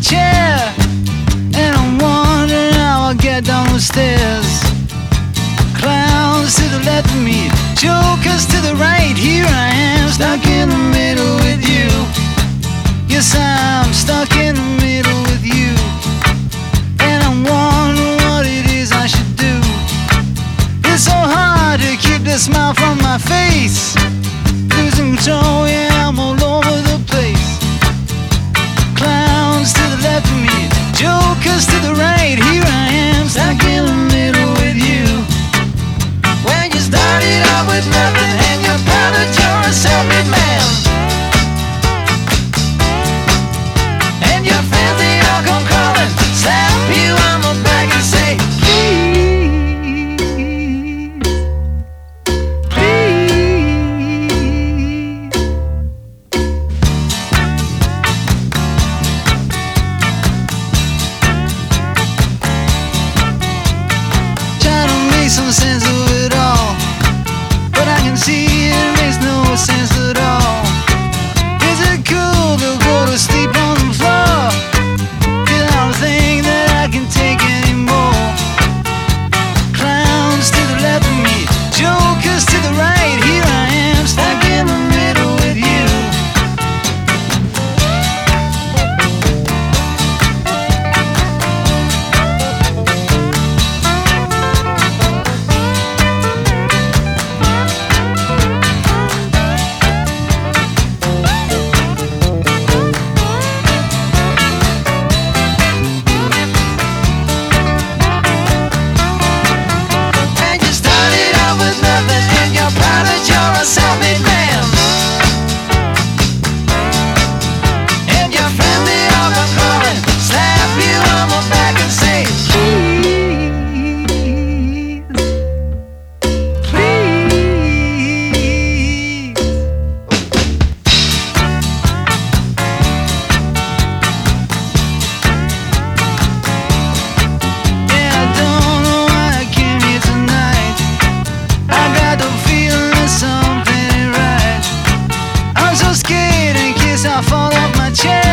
chair And I'm wondering how I get down the stairs. Clowns to the left of me Jokers to the right. Here I am stuck in the middle with you. Yes, I'm stuck in the middle with you. And I'm wondering what it is I should do. It's so hard to keep this smile cię